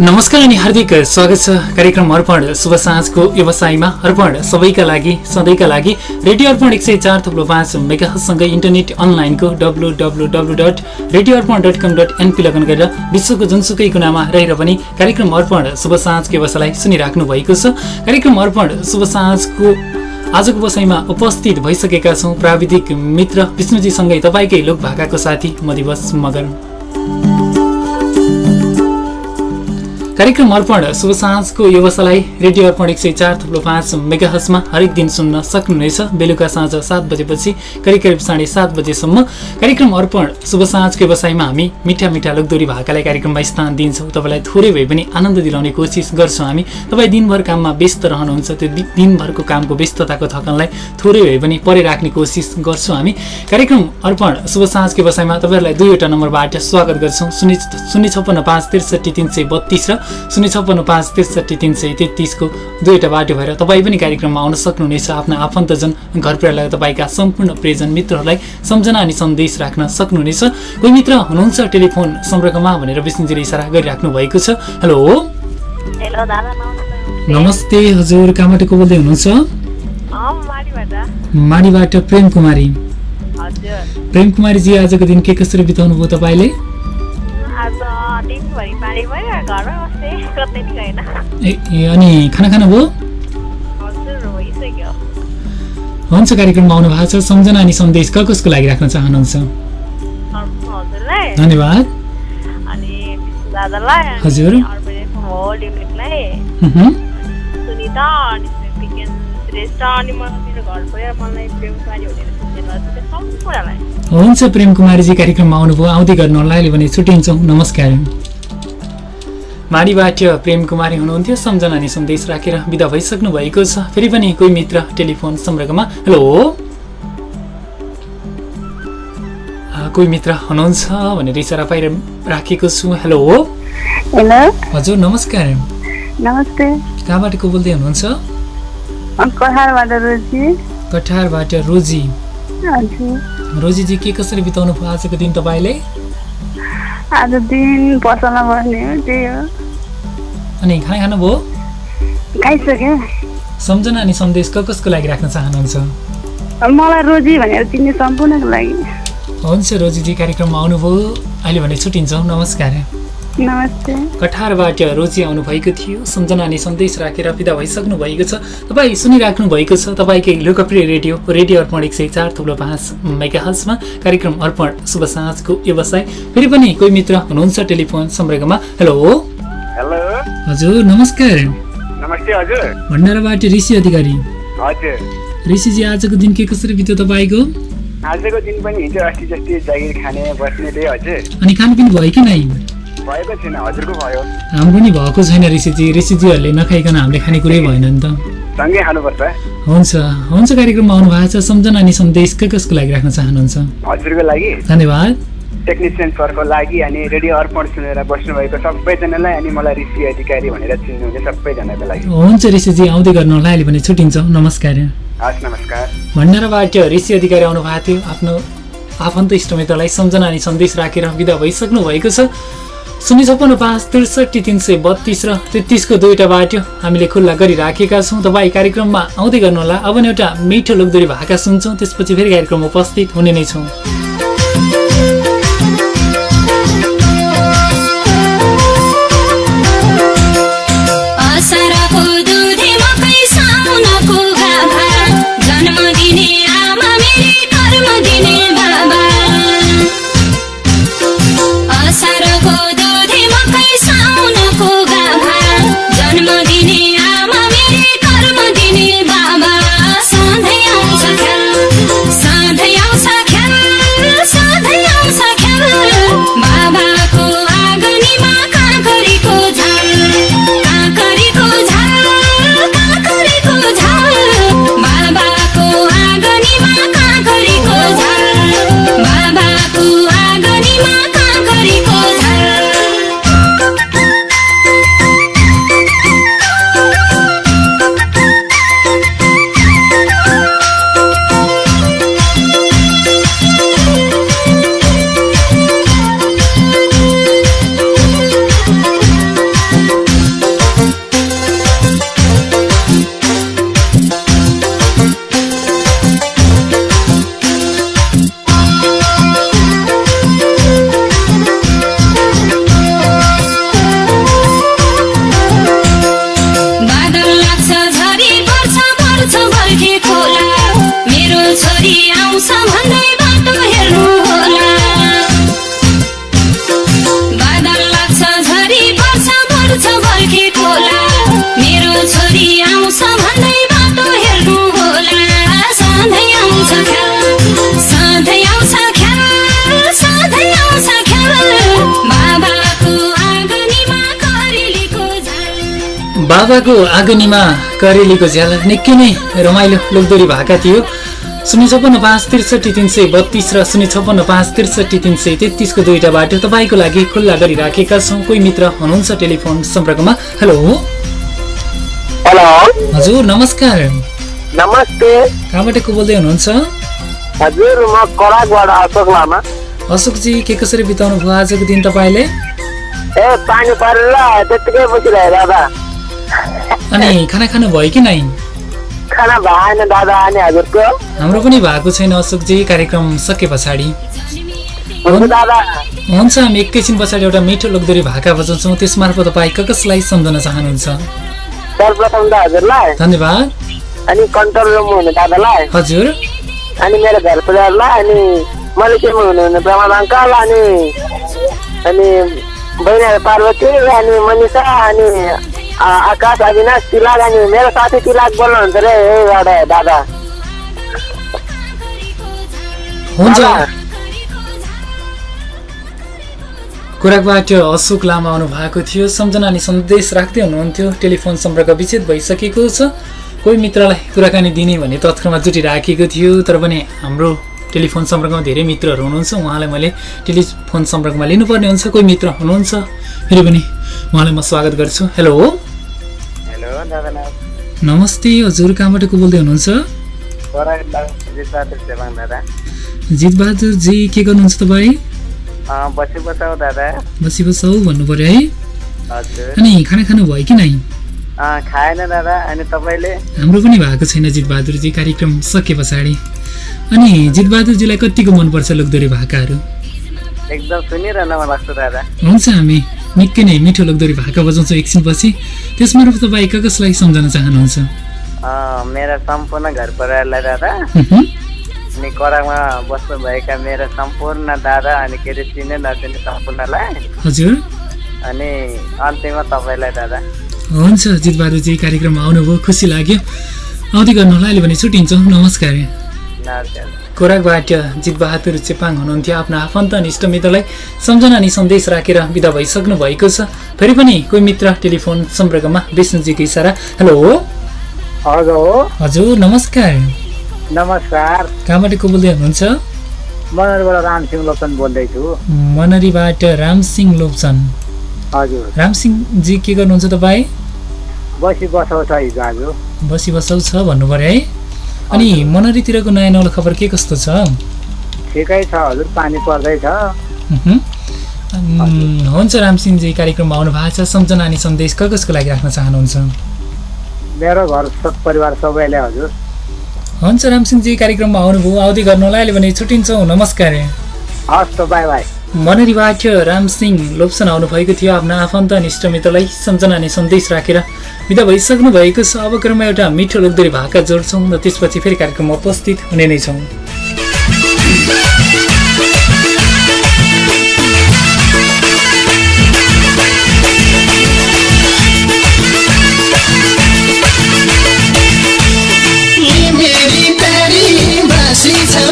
नमस्कार अनि हार्दिक स्वागत छ कार्यक्रम अर्पण शुभ साँझको व्यवसायमा। अर्पण सबैका लागि सधैँका लागि रेडियो अर्पण एक सय चार थप्लो पाँच मेगासँगै इन्टरनेट अनलाइनको W W W dot radio Arpan dot com dot NP login गरेर विश्वको जुनसुकै कुनामा रहेर पनि कार्यक्रम अर्पण शुभ साँझको व्यवसायलाई सुनिराख्नु भएको छ। कार्यक्रम अर्पण शुभ साँझको आजको बसाइमा उपस्थित भइसकेका छौँ प्राविधिक मित्र विष्णुजीसँगै तपाईँकै लोक भाकाको साथी म दिवस मगर कार्यक्रम अर्पण शुभ साँझको व्यवसायलाई रेडियो अर्पण एक सय चार थुप्रो पाँच मेगाहजमा हरेक दिन सुन्न सक्नुहुनेछ। बेलुका साँझ सात बजेपछि करिब करिब साढे सात बजेसम्म कार्यक्रम अर्पण शुभ साँझको व्यवसायमा हामी मिठा मिठा लोकदोरी भाकालाई कार्यक्रममा स्थान दिन्छौँ। तपाईँलाई थोरै भए पनि आनन्द दिलाउने कोसिस गर्छौँ हामी। तपाईँ दिनभर काममा व्यस्त रहनुहुन्छ त्यो दिनभरको कामको व्यस्तताको थकानलाई थोरै भए पनि परे राख्ने कोसिस गर्छौँ हामी। कार्यक्रम अर्पण शुभ साँझको व्यवसायमा तपाईँहरूलाई दुईवटा नम्बरबाट स्वागत गर्छौँ। शून्य शून्य छप्पन्न पाँच त्रिसठी तिन सय बत्तिस र शून्य छप्पन्न पाँच त्रिसठी तिन सय तेत्तिसको दुईवटा बाटो भएर तपाईँ पनि कार्यक्रममा आउन सक्नुहुनेछ आफ्ना आफन्तजन घर परिवारलाई तपाईँका सम्पूर्ण प्रियजन मित्रहरूलाई सम्झना अनि सन्देश राख्न सक्नुहुनेछ। कोही मित्र हुनुहुन्छ टेलिफोन सम्पर्कमा भनेर विष्णुजीले इसारा गरिराख्नु भएको छ। हेलो। नमस्ते। हजुर कहाँबाट को बोल्दै हुनुहुन्छ? माडीबाट। प्रेम कुमारी। प्रेम कुमारीजी आजको दिन के कसरी बिताउनु भयो तपाईँले ए ए, अनि खाना खानुभयो हुन्छ कार्यक्रममा आउनु भएको छ सम्झना अनि सन्देश क कसको लागि राख्न चाहनुहुन्छ धन्यवाद हजुर। हुन्छ प्रेम कुमारीजी कार्यक्रममा आउनुभयो आउँदै गर्नु होला अहिले भने छुट्टिन्छौँ नमस्कार माडीबाट प्रेम कुमारी हुनुहुन्थ्यो। सम्झना अनि सन्देश राखेर विदा भइसक्नु भएको छ। फेरि पनि कोही मित्र टेलिफोन सम्पर्कमा हेलो? आ, कोही मित्र हुनुहुन्छ भनेर इसारा पाइर राखेको छु। हेलो? हेलो? हजुर नमस्कार। नमस्ते। कहाँबाट को बोल्दै हुनुहुन्छ? कठारबाट रोजी। रोजीजी के कसरी बिताउनु भयो आजको दिन तपाईँले? आज दिन पसलमा बस्ने हो त्यही हो। अनि खाना खानुभयो खाइसक्यो। सम्झना अनि सन्देश क कसको लागि राख्न चाहनुहुन्छ? मलाई रोजी भनेर चिन्ने सम्पूर्णको लागि। हुन्छ रोजीजी कार्यक्रममा आउनुभयो। अहिले भने छुट्टिन्छौँ। नमस्कार। कठारबाट रोजी आउनुभएको थियो। सम्झना अनि सन्देश राखेर विदा भइसक्नु भएको छ। तपाईँ सुनिराख्नु भएको छ तपाईँकै लोकप्रिय रेडियो रेडियो अर्पण एक सय चार थुप्रो पाँच मेगाहजमा कार्यक्रम अर्पण शुभ साँझको व्यवसाय। फेरि पनि कोही मित्र हुनुहुन्छ टेलिफोन सम्पर्कमा? हेलो? हेलो? हजुर नमस्कार। नमस्ते हजुर। भण्डाराबाट ऋषि अधिकारी। हजुर। ऋषिजी आजको दिन के कसरी बित्यो तपाईँको? आजको दिन पनि हिजो अस्ति जस्तै जागिर खाने बस्ने त्यही हजुर। अनि खानपिन भयो कि नै? हाम्रो नि भएको छैन ऋषिजी ऋषिजीहरूले नखाइकन हामीले खाने कुरै भएन नि त। हुन्छ हुन्छ कार्यक्रममा आउनु भएको छ। सम्झना अनि सन्देश कसको लागि राख्न चाहनुहुन्छ? हजुरको लागि। धन्यवाद। टेक्निसियन सरको लागि अनि रेडियो अर्पण सुनेर बस्नुभएको सबैजनालाई अनि मलाई ऋषि अधिकारी भनेर चिन्नुहुने सबैजनाको लागि। हुन्छ ऋषिजी आउँदै गर्नु होला अहिले भने छुट्टिन्छौँ। नमस्कार। हस् नमस्कार। भण्डाराबाट ऋषि अधिकारी आउनु भएको थियो। आफ्नो आफन्त इष्टमित्रलाई सम्झना अनि सन्देश राखेर विदा भइसक्नु भएको छ। शून्य छप्पन्न पाँच त्रिसठी तिन सय बत्तिस र तेत्तिसको दुईवटा बाटो। हामीले खुल्ला गरिराखेका छौँ। तपाईँ कार्यक्रममा आउँदै गर्नुहोला। अब एउटा मिठो लोकदोरी भाका सुन्छौँ। त्यसपछि फेरि कार्यक्रममा उपस्थित हुने नै छौँ। बाबाको आगनीमा करेलीको झ्याल निकै नै रमाइलो लोकदोरी भएका थियो। शून्य छप्पन्न पाँच त्रिसठी तिन सय बत्तिस र शून्य छप्पन्न पाँच त्रिसठी तिन सय तेत्तिसको दुईवटा बाटो तपाईँको लागि खुल्ला गरिराखेका छौँ। कोही मित्र हुनुहुन्छ टेलिफोन सम्पर्कमा? हेलो। हेलो। हजुर नमस्कार। नमस्ते। कहाँबाट को बोल्दै हुनुहुन्छ? हजुर म कराकबाट अशोक लामा। अशोकजी के कसरी बिताउनु भयो आजको दिन तपाईँले? ए पानी परेर त्यत्तिकै बसिरहे दादा। अनि खाना खानु भयो कि नै? खाना भएन दादा अनि हजुरको। हाम्रो पनि भएको छैन अशोकजी कार्यक्रम सके पछाडि। हुन्छ हामी एकैछिन पछाडि एउटा मिठो लोकदोरी भाका बजाउँछौँ। त्यसमार्फत तपाईँ क कसलाई सम्झन चाहनुहुन्छ? सर्वप्रथम त हजुरलाई। धन्यवाद। अनि कन्ट्रोल रुममा हुने दादालाई। हजुर। अनि मेरो घर परिवारलाई अनि मलेसियामा हुनुहुने प्रमाण अङ्कल अनि अनि बहिनीहरू पार्वती अनि मनिषा अनि आ- आकाश अविनाश तिलाक अनि मेरो साथी तिलाक बोल्नुहुन्छ रे एउटा दादा हुन्छ। दादा, कुराकबाट अशोक लामा आउनु भएको थियो। सम्झना अनि सन्देश राख्दै हुनुहुन्थ्यो। टेलिफोन सम्पर्क विच्छेद भइसकेको छ। कोही मित्रलाई कुराकानी दिने भन्ने तत्कालमा जुटिराखेको थियो तर पनि हाम्रो टेलिफोन सम्पर्कमा धेरै मित्रहरू हुनुहुन्छ। उहाँलाई मैले टेलिफोन सम्पर्कमा लिनुपर्ने हुन्छ। कोही मित्र हुनुहुन्छ? फेरि पनि उहाँलाई म स्वागत गर्छु। हेलो। दादा नमस्ते हजुर कहाँबाट को बोल्दै हुनुहुन्छ? जितबहादुरजी के गर्नुहुन्छ तपाईँ? बसी बसाउ भन्नु पऱ्यो है। अनि खाना खानु भयो कि नै खाएन दादा। अनि तपाईँले? हाम्रो पनि भएको छैन जितबहादुरजी कार्यक्रम सके पछाडि। अनि जितबहादुरजीलाई कतिको मनपर्छ लोकदोरी भाकाहरू? एकदम सुनिरहन मन लाग्छ दादा। हुन्छ हामी निकै नै मिठो लोकदोरी भाका बजाउँछौँ एकछिनपछि। त्यसमार्फत तपाईँ क कसलाई सम्झन चाहनुहुन्छ? मेरा सम्पूर्ण घर परिवारलाई दादा अनि करामा बस्नुभएका मेरो सम्पूर्ण दादा अनि के अरे चिने नचिने सम्पूर्णलाई। हजुर। अनि अन्त्यमा तपाईँलाई दादा। हुन्छ जितबहादुरजी कार्यक्रममा आउनुभयो खुसी लाग्यो। आउँदै गर्नु होला अहिले भने छुट्टिन्छौँ। नमस्कार। नमस्कार। खोराकबाट जितबहादुर चेपाङ हुनुहुन्थ्यो आफ्नो आफन्त अनि इष्टमित्रलाई सम्झना अनि सन्देश राखेर विदा भइसक्नु भएको छ। फेरि पनि कोही मित्र टेलिफोन सम्पर्कमा विष्णुजीको इसारा। हेलो। हजुर हजुर नमस्कार। नमस्कार। कहाँबाट को बोल्दै हुनुहुन्छ मनोहरबाट रामसिंह लोचन बोल्दैछु मनरीबाट रामसिंह लोप्चन। हजुर। रामसिंहजी के गर्नुहुन्छ तपाईँ? बसी बसाउ छ हिजो आज। बसी बसाउ छ भन्नु पऱ्यो है। अनि मनरीतिरको नयाँ नौलो खबर के कस्तो छ? ठिकै छ हजुर पानी पर्दैछ। हुन्छ रामसिंहजी कार्यक्रममा आउनु भएको छ। सम्झना अनि सन्देश क कसको लागि राख्न चाहनुहुन्छ? मेरो घर परिवार सबैले हजुर। हुन्छ रामसिंहजी कार्यक्रममा आउनुभयो। आउँदै गर्नु होला अहिले भने छुट्टिन्छौँ। नमस्कार। हस् त बाई बाई मनरीबाट रामसिंह लोप्सन आउनुभएको थियो आफ्नो आफन्त अनि इष्टमित्रलाई सम्झना अनि सन्देश राखेर विदा भइसक्नु भएको छ। अब क्रममा एउटा मिठो लोकदोरी भाका जोड्छौँ र त्यसपछि फेरि कार्यक्रममा उपस्थित हुने नै छौँ।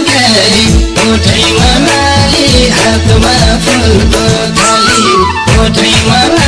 प्यारी हातमा फुलको थाली ओठैमा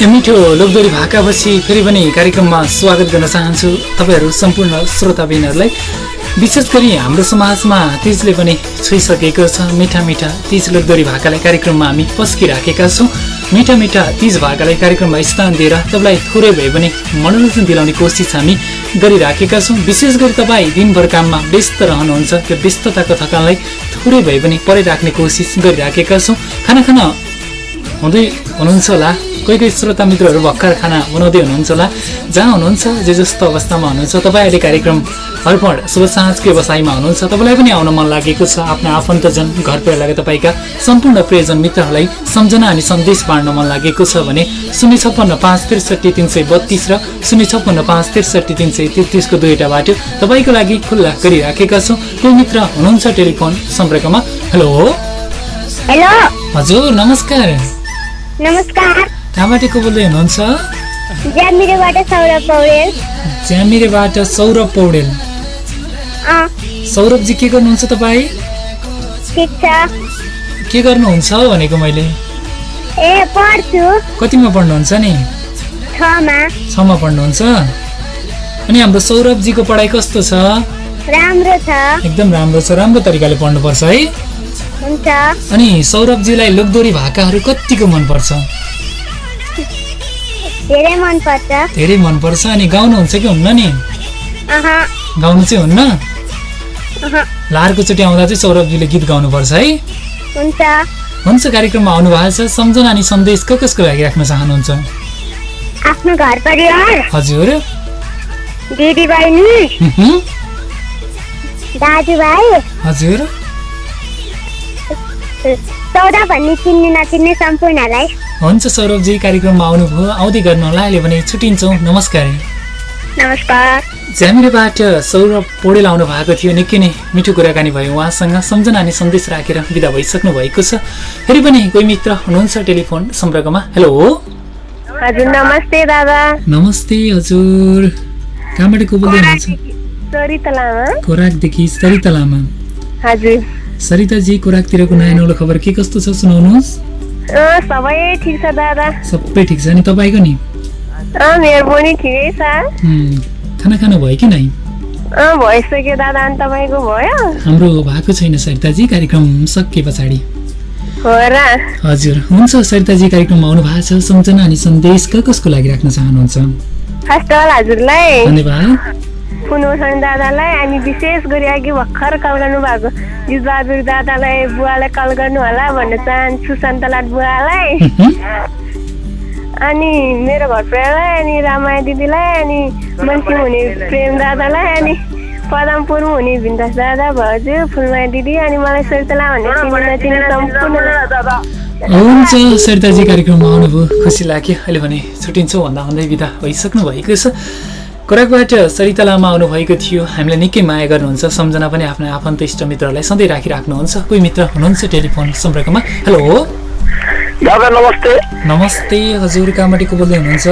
यो मिठो लोकदोरी भाकापछि फेरि पनि कार्यक्रममा स्वागत गर्न चाहन्छु। तपाईँहरू सम्पूर्ण श्रोताबिनहरूलाई। विशेष गरी हाम्रो समाजमा तिजले पनि छोइसकेको छ। मिठा मिठा तिज लोकदोरी भाकालाई कार्यक्रममा हामी पस्किराखेका छौँ। मिठा मिठा तिज भाकालाई कार्यक्रममा स्थान दिएर तपाईँलाई थोरै भए पनि मनोरञ्जन दिलाउने कोसिस हामी गरिराखेका छौँ। विशेष गरी तपाईँ दिनभर काममा व्यस्त रहनुहुन्छ। त्यो व्यस्तताको थकानलाई थोरै भए पनि परिराख्ने कोसिस गरिराखेका छौँ। खाना खाना हुँदै हुनुहुन्छ होला। कोही कोही श्रोता मित्रहरू भर्खर खाना बनाउँदै हुनुहुन्छ होला। जहाँ हुनुहुन्छ जे जस्तो अवस्थामा हुनुहुन्छ तपाईँ अहिले कार्यक्रम अर्पण शुभ साँझको व्यवसायमा हुनुहुन्छ तपाईँलाई पनि आउन मन लागेको छ आफ्नो आफन्तजन घर परिवारका तपाईँका सम्पूर्ण प्रियजन मित्रहरूलाई सम्झना अनि सन्देश बाँड्न मन लागेको छ भने शून्य छप्पन्न पाँच त्रिसठी तिन सय बत्तिस र शून्य छप्पन्न पाँच त्रिसठी तिन सय तेत्तिसको दुईवटा बाटो तपाईँको लागि खुल्ला गरिराखेका छौँ। कोही मित्र हुनुहुन्छ टेलिफोन सम्पर्कमा? Hello hello. हजुर नमस्कार। नमस्कार। कहाँबाट को बोल्दै हुनुहुन्छ? ज्यामिरेबाट सौरभ पौडेल। सौरभजी के गर्नुहुन्छ तपाईँ? के गर्नुहुन्छ भनेको मैले? ए पढ्छु। कतिमा पढ्नुहुन्छ नि? छमा। पढ्नुहुन्छ। अनि हाम्रो सौरभजीको पढाइ कस्तो छ? राम्रो छ। एकदम राम्रो छ राम्रो तरिकाले पढ्नुपर्छ है। हुन्छ। अनि सौरभजीलाई लोकदोरी भाकाहरू कतिको मनपर्छ? धेरै मनपर्छ। धेरै मनपर्छ अनि गाउनुहुन्छ कि हुन्न नि? गाउनु चाहिँ हुन्न? अह। लारको चोटि आउँदा चाहिँ सौरभजीले गीत गाउनुपर्छ है। हुन्छ। हुन्छ कार्यक्रममा आउनु भएको छ। सम्झना अनि सन्देश को कसको लागि राख्न चाहनुहुन्छ? आफ्नो घर परिवार। हजुर। दिदी बहिनी दाजुभाइ। हजुर। सौदा भन्ने चिन्ने नचिन्ने सम्पूर्णलाई। हुन्छ सौरभजी कार्यक्रममा आउनुभयो। आउँदै गर्नु होला। अहिले भने छुट्टिन्छौँ नमस्कार। नमस्कार। ज्यामिरेबाट सौरभ पौडेल आउनु भएको थियो। निकै नै मिठो कुराकानी भयो उहाँसँग। सम्झना अनि सन्देश राखेर विदा भइसक्नु भएको छ। फेरि पनि कोही मित्र हुनुहुन्छ टेलिफोन सम्पर्कमा? हेलो। हजुर नमस्ते दादा। नमस्ते हजुर। कहाँबाट को बोल्दै हुनुहुन्छ? सरिता लामा। खोराकदेखि सरिता लामा। हजुर। सरिताजी खोराकतिरको नयाँ नौलो खबर के कस्तो छ सुनाउनुहोस्। सबै ठिक छ दादा। सबै ठिक छ नि तपाईँको नि? मेरो पनि ठिकै छ। खाना खानु भयो कि नै भइसक्यो दादा अनि तपाईँको भयो? हाम्रो भएको छैन सरिताजी कार्यक्रम सकिए पछाडि। हजुर हुन्छ सरिताजी कार्यक्रममा आउनु भएको छ। सम्झना अनि सन्देश कसको लागि राख्न चाहनुहुन्छ? फर्स्ट अल हजुरलाई। धन्यवाद। पुनोसन दादालाई अनि विशेष गरी अघि भर्खर कल गर्नु भएको युजबहादुर दादालाई बुवालाई कल गर्नु होला भन्न चाहन्छु सन्तलाट बुवालाई अनि मेरो घर परिवारलाई अनि रामाया दिदीलाई अनि मन्सी हुने प्रेम दादालाई अनि पदमपुरमा हुने भिन्दास दादा भाउजू फुलमाया दिदी अनि मलाई सरितला भन्ने सम्पूर्ण हुन्छ सरिताजी कार्यक्रममा आउनुभयो खुसी लाग्यो अहिले भने छुट्टिन्छौँ भन्दा भन्दै बिदा भइसक्नु भएको छ खोराकबाट सरिता लामा आउनुभएको थियो। हामीलाई निकै माया गर्नुहुन्छ। सम्झना पनि आफ्नो आफन्त इष्ट मित्रहरूलाई सधैँ राखिराख्नुहुन्छ। कोही मित्र हुनुहुन्छ टेलिफोन सम्पर्कमा? हेलो? दादा नमस्ते। नमस्ते हजुर। कहाँबाट को बोल्दै हुनुहुन्छ?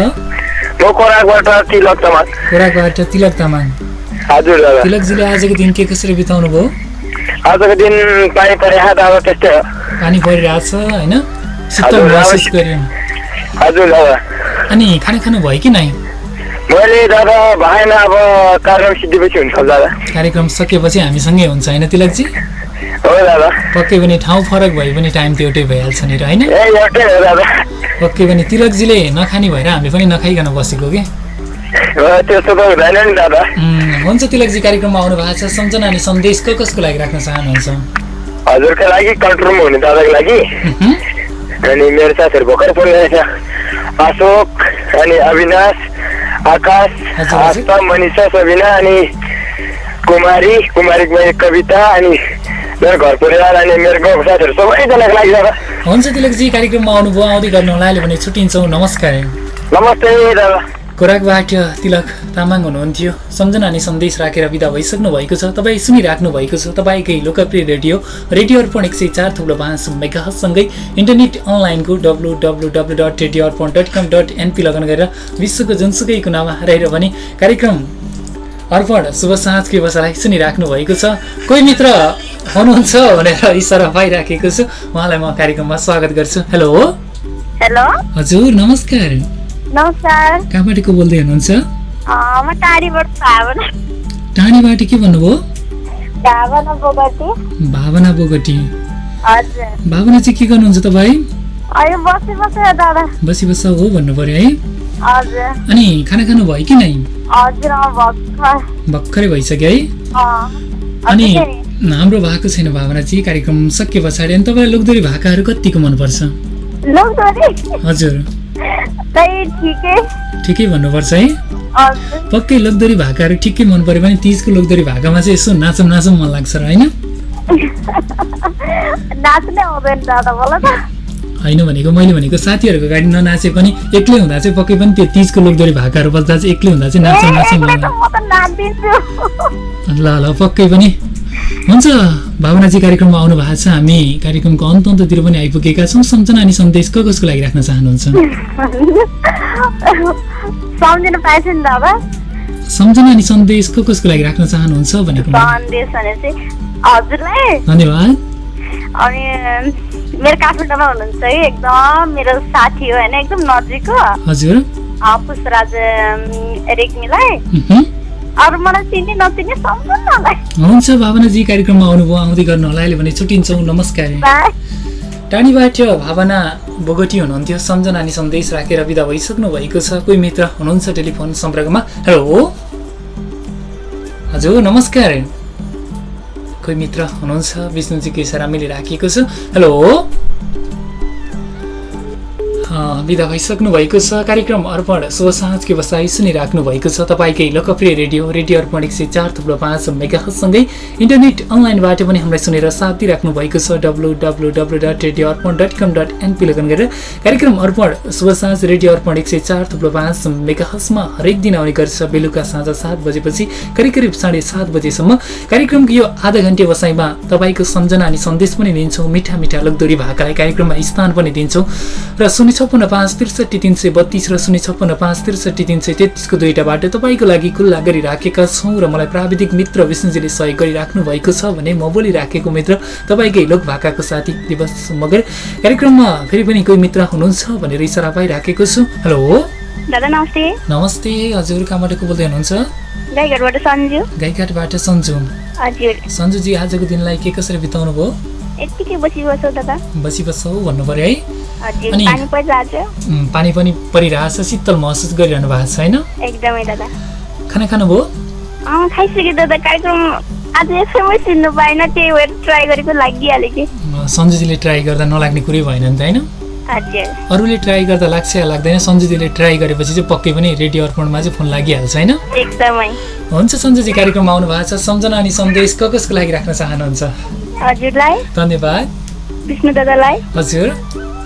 तिलक तमाङ। हजुर तिलकजीले आजको दिन के कसरी बिताउनु भयो? आजको दिन पानी दादा त्यस्तै हो। पानी परिरहेछ होइन? शीतल हजुर, महसुस राम्रै। गर्यौँ हजुर दादा। अनि खाना खानु भयो कि नै? मैले दादा भएन अब कार्यक्रम सिद्धिपछि हुन्छ दादा। कार्यक्रम सकेपछि हामीसँगै हुन्छ होइन तिलकजी? हो दादा। पक्कै पनि ठाउँ फरक भए पनि टाइम त एउटै भइहाल्छ नि र होइन? पक्कै पनि तिलकजीले नखाने भएर हामीले पनि नखाइकन बसेको कि? हुन्छ तिलकजी कार्यक्रममा आउनु भएको छ। सम्झना अनि सन्देश को कसको लागि राख्न चाहनुहुन्छ? हजुरको लागि कन्ट्रोल हुने दादाको लागि। अनि मेरो साथीहरू भर्खर पढिरहेछ अशोक अनि अविनाश आकाश मनिषा सबिना अनि कुमारी कुमारीको मैले कविता अनि मेरो घर परिवार अनि मेरो गाउँको साथीहरू सबैजनाको लागि हुन्छ तिलकजी कार्यक्रममा आउनुभयो आउँदै गर्नु होला अहिले भने छुट्टिन्छौँ। नमस्कार। नमस्ते दादा। खोराकबाट तिलक तामाङ हुनुहुन्थ्यो। सम्झना अनि सन्देश राखेर विदा भइसक्नु भएको छ। तपाईँ सुनिराख्नु भएको छ। तपाईँकै लोकप्रिय रेडियो रेडियो अर्पण एक सय चार थुप्रो पाँच मेगासँगै इन्टरनेट अनलाइनको W W W dot radio Arpan dot com dot NP login गरेर विश्वको जुनसुकै कुनामा रहेर पनि कार्यक्रम अर्पण शुभ साँझको बसालाई सुनिराख्नु भएको छ। कोही मित्र हुनुहुन्छ भनेर इसारा पाइराखेको छु। उहाँलाई म कार्यक्रममा स्वागत गर्छु। हेलो। हेलो। हजुर नमस्कार। नमस्कार। कहाँबाट को बोल्दै हुनुहुन्छ? म टाढीबाट भावना। टाढीबाट के भन्नुभयो? भावना बोगटी। भावना बोगटी। हजुर। भावना चाहिँ के गर्नुहुन्छ तपाईँ? बसी बसेर दादा। बसी बस हो भन्नु पर्यो है। हजुर। अनि खाना खानु भयो कि नै? हजुर भर्खर। भइसक्यो है। अनि। हाम्रो भएको छैन भावना चाहिँ कार्यक्रम सके पछाडि। अनि तपाईँलाई लोकदोरी भाकाहरू कतिको मनपर्छ? हजुर। ठिकै। ठिकै भन्नुपर्छ है। पक्कै लोकदोरी भाकाहरू ठिकै मन पऱ्यो भने तिजको लोकदोरी भाकामा चाहिँ यसो नाचौँ नाचौँ मन लाग्छ र होइन? होइन भनेको मैले भनेको साथीहरूको गाडी ननाचे पनि एक्लै हुँदा चाहिँ पक्कै पनि त्यो तिजको लोकदोरी भाकाहरू बज्दा चाहिँ एक्लै हुँदा चाहिँ ए, नाचौँ ल ल पक्कै पनि। हुन्छ भावनाजी कार्यक्रममा आउनु भएको छ। हामी कार्यक्रमको अन्त अन्ततिर पनि आइपुगेका छौँ। सम्झना अनि सन्देश को कसको लागि राख्न चाहनुहुन्छ? सम्झिनु अनि सन्देश को कसको लागि राख्न चाहनुहुन्छ भनेको धन्यवाद। अनि मेरो काठमाडौँमा हुनुहुन्छ है एकदम मेरो साथी हो होइन एकदम नजिकको। हजुर। पुष्पराज रेग्मीलाई। अरू मलाई चिन्ने नचिन्ने हुन्छ भावनाजी कार्यक्रममा आउनुभयो आउँदै गर्नु होला। अहिले भने छुट्टिन्छौँ। नमस्कार। टाढीबाट भावना बोगटी हुनुहुन्थ्यो। सम्झना अनि सन्देश राखेर विदा भइसक्नु भएको छ। कोही मित्र हुनुहुन्छ टेलिफोन सम्पर्कमा? हेलो हजुर नमस्कार। कोही मित्र हुनुहुन्छ? विष्णुजी केसरा मैले राखेको छु। हेलो विदा भइसक्नु भएको छ। कार्यक्रम अर्पण शुभ साँझको बसाइ सुनिराख्नु भएको छ। तपाईँकै लोकप्रिय रेडियो रेडियो अर्पण एक सय चार थुप्रो पाँच मेगासँगै इन्टरनेट अनलाइनबाट पनि हामीलाई सुनेर साथ दिइराख्नु भएको छ। W W W dot radio Arpan dot com dot NP login गरेर कार्यक्रम अर्पण शुभ साँझ रेडियो अर्पण एक सय चार थुप्रो पाँच मेगाहसमा हरेक दिन आउने गर्छ। बेलुका साँझ सात बजेपछि करिब करिब साढे सात बजेसम्म कार्यक्रमको यो आधा घन्टे बसाइमा तपाईँको सम्झना अनि सन्देश पनि दिन्छौँ। मिठा मिठा लोकदोरी भाकालाई कार्यक्रममा स्थान पनि दिन्छौँ। र शून्य छप्पन्न पाँच त्रिसठी तिन सय बत्तिस र शून्य छप्पन्न पाँच त्रिसठी तिन सय तेत्तिसको दुईवटा बाटो तपाईँको लागि खुल्ला गरिराखेका छौँ र मलाई प्राविधिक मित्र विष्णुजीले सहयोग गरिराख्नु भएको छ भने म बोलिराखेको मित्र तपाईँकै लोक भाकाको साथी दिवस मगर कार्यक्रममा फेरि पनि कोही मित्र हुनुहुन्छ भनेर इसारा पाइराखेको छु। हेलो। दादा नमस्ते। नमस्ते हजुर कहाँबाट को बोल्दै हुनुहुन्छ? गाईघाटबाट सन्जु। गाईघाटबाट सन्जु। हजुर। सन्जुजी आजको दिनलाई के कसरी बिताउनु भयो यत्तिकै बसी बस्छौ दादा। बसी बस्छौ भन्नु पर्यो है। अनि- पानी पानी परिरहेछ शीतल महसुस गरिरहनु भएको छ होइन? एकदमै दादा। खाना खानुभयो खाइसकेँ दादा कार्यक्रम आज एफएमै सुन्नु पाएन त्यही भएर ट्राई गरेको लागिहाल्यो कि। सन्जुजीले ट्राई गर्दा नलाग्ने कुरै भएन नि त होइन? अरूले ट्राई गर्दा लाग्छ या लाग्दैन सन्जुजीले ट्राई गरेपछि चाहिँ पक्कै पनि रेडियो अर्पणमा चाहिँ फोन लागिहाल्छ होइन? एकदमै। हुन्छ सन्जुजी कार्यक्रममा आउनु भएको छ। सम्झना अनि सन्देश कसको लागि राख्न चाहनुहुन्छ? हजुरलाई। धन्यवाद। विष्णु दादालाई। हजुर।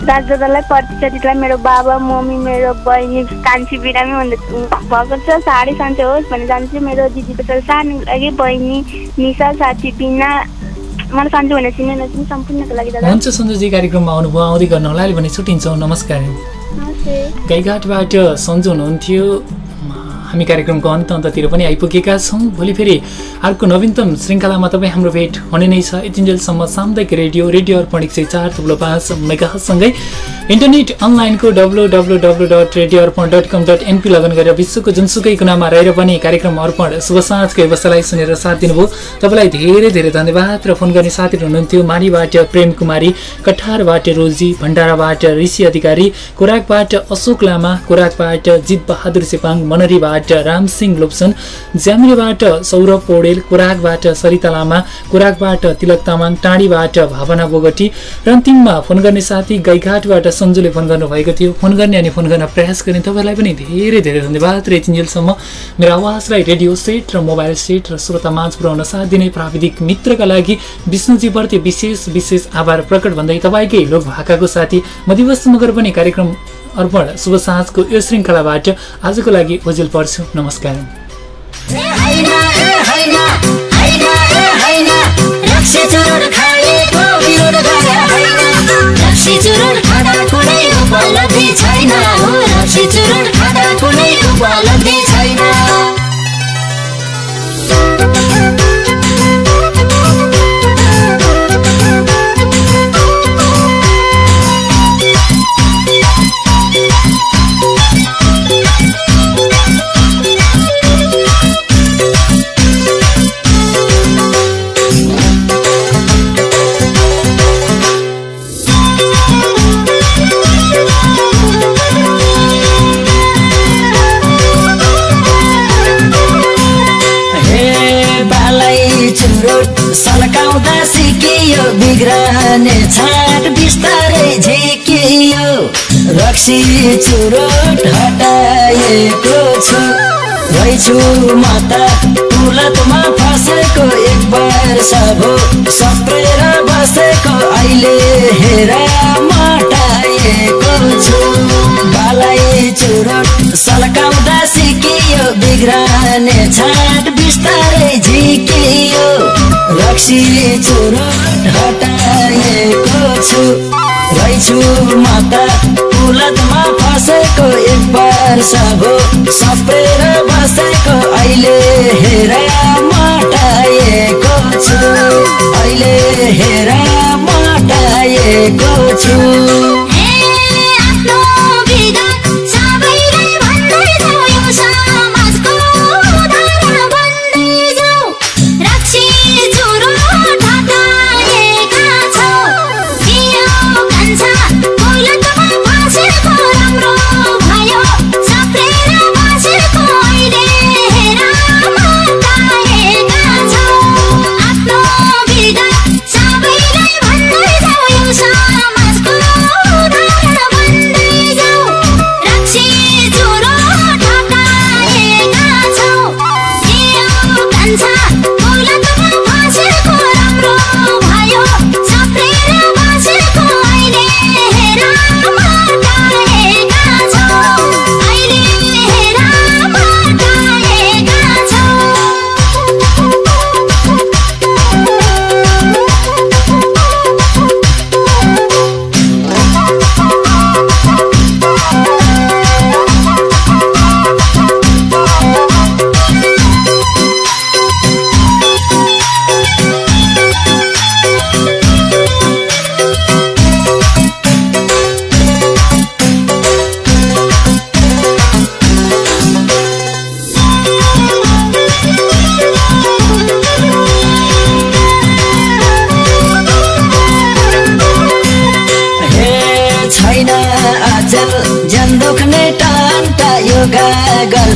राज दादालाई प्रतीक्षा दिदीलाई मेरो बाबा मम्मी मेरो बहिनी कान्छी बिरामी भएको छ। साढे साँझ होस् भने जान्छु। मेरो दिदीको छोरा सानो लागि बहिनी निशा साथी बिना। मलाई सन्जु भनेर चिने नचिने सम्पूर्णको लागि दादा। हुन्छ सन्जुजी कार्यक्रममा आउनुभयो। आउँदै गर्नु होला अहिले भने छुट्टिन्छौँ। नमस्कार। गाईघाटबाट सन्जु हुनुहुन्थ्यो। हामी कार्यक्रमको अन्त अन्ततिर पनि आइपुगेका छौँ। भोलि फेरि अर्को नवीनतम श्रृङ्खलामा तपाईँ हाम्रो भेट हुने नै छ। यतिन्जेलसम्म सामुदायिक रेडियो रेडियो अर्पण एक सय चार थुप्रो पाँच मेगासँगै इन्टरनेट अनलाइनको W W W dot radio Arpan dot com dot NP login गरेर विश्वको जुनसुकै कुनामा रहेर पनि कार्यक्रम अर्पण शुभ साँझको व्यवस्थालाई सुनेर साथ दिनुभयो। तपाईँलाई धेरै धेरै धन्यवाद र फोन गर्ने साथीहरू हुनुहुन्थ्यो मानीबाट प्रेम कुमारी कठारबाट रोजी भण्डाराबाट ऋषि अधिकारी कोराकबाट अशोक लामा कोराकबाट जित बहादुर सेपाङ मनरीबाट रामसिंह लोप्सन ज्यामिरेबाट सौरभ पौडेल कोराकबाट सरिता लामा कोराकबाट तिलक तामाङ टाढीबाट भावना बोगटी र अन्तिममा फोन गर्ने साथी गाईघाटबाट सन्जुले फोन गर्नुभएको थियो। फोन गर्ने अनि फोन गर्न प्रयास गर्ने तपाईँलाई पनि धेरै धेरै धन्यवाद। र यतिन्जेलसम्म मेरो आवाजलाई रेडियो सेट र मोबाइल सेट र श्रोता माझ पुर्याउन साथ दिने प्राविधिक मित्रका लागि विष्णुजीप्रति विशेष विशेष आभार प्रकट भन्दै तपाईँकै लोक भाकाको साथी म दिवस मगर पनि कार्यक्रम अर्पण शुभ साँझको यो श्रृङ्खलाबाट आजको लागि ओजेल पर्छु नमस्कार। छैन। रक्सी चुरोट हटाएको छु। रहेछु म त तुलतमा फसेको एक वर्ष भो सप्रेर बसेको अहिले हेर मटाएको छु। बालाई चुरोट सल्काउँदा सिकियो बिग्रने छाट बिस्तारै झिकियो। रक्सी चुरोट हटाएको छु। रहेछु म त कुलतमा फसेको एक वर्ष भो सप्रेर बसेको अहिले हेर मटाएको छु। अहिले हेर मटाएको छु।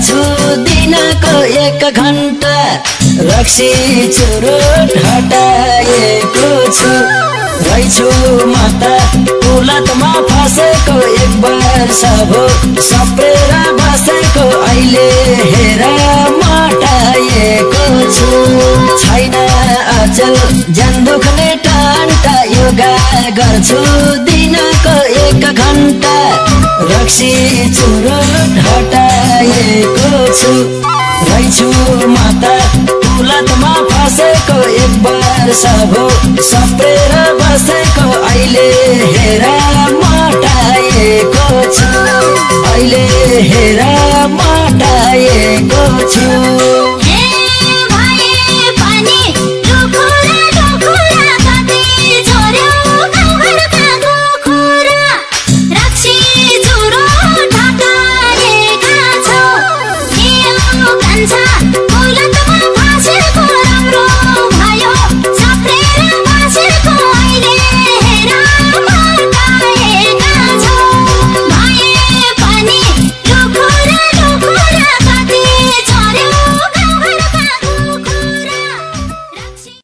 गर्छु दिनको एक घन्टा। रक्सी चुरोट हटाएको छु। रहेछु म त कुलतमा फसेको एक वर्ष भो सप्रेर बसेको अहिले हेर मटाएको छु। छैन अचल ज्यान दुख्ने टान्टा योगा गर्छु। दिनको एक घन्टा। रक्सी चुरोट हटाएको छु। रहेछु म त कुलतमा फसेको एक वर्ष भो सप्रेर बसेको अहिले हेर मटाएको छु। अहिले हेर मटाएको छु।